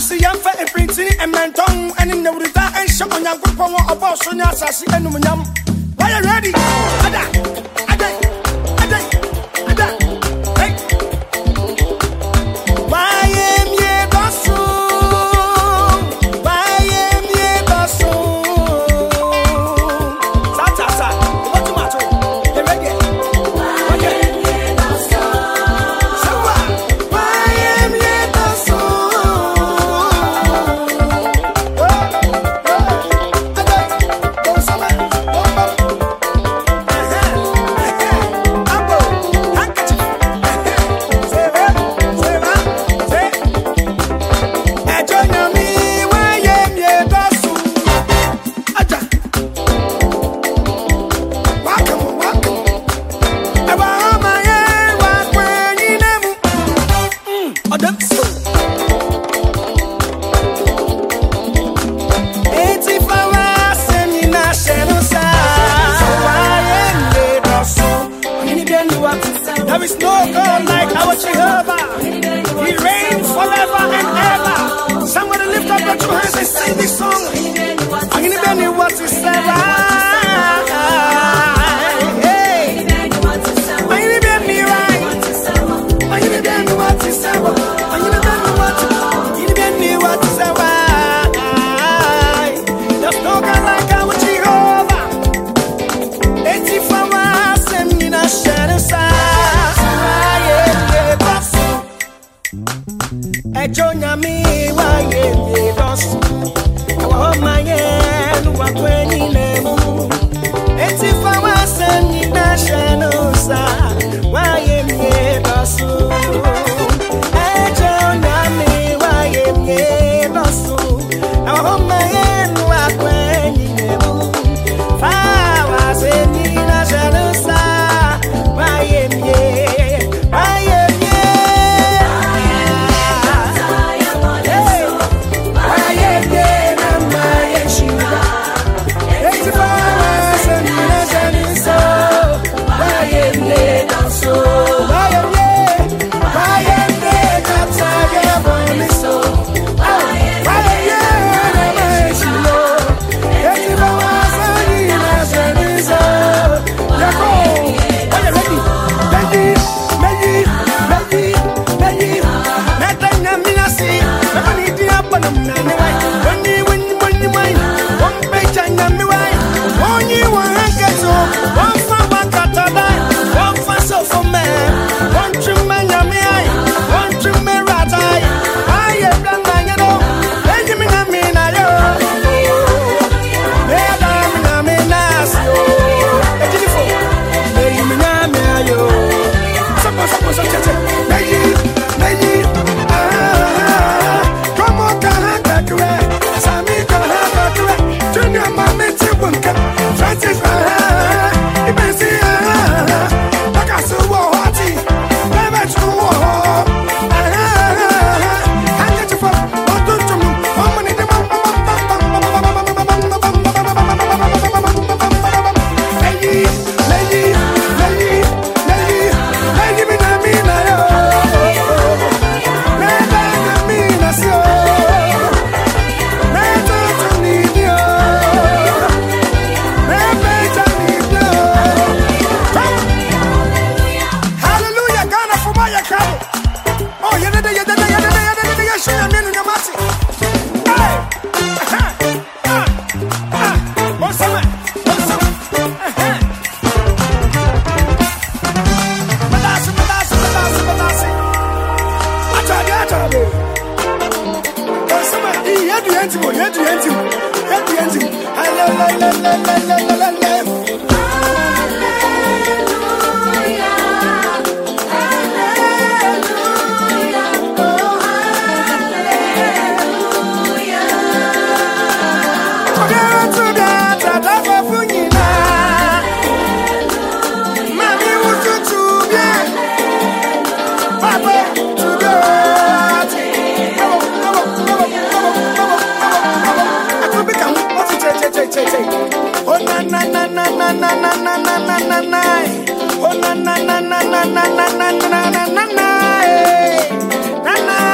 wosi yɛmfa ɛpirintini ɛmɛntɔn ɛne nnawurida ɛnhyɛ onyankopɔn wɔ ɔbɔɔ so ne asase anomnyam wayɛ redi ada. There is no God like our Jehovah. He reigns forever and ever. Somebody lift up your two hands and sing this song. Chonyami, why, yeah, lost. Oh, my, yeah, what, when One page yanti bo yanti yanti yanti yanti la la la la la la la. na na na na na na na na Oh na na na na na na na na na na na na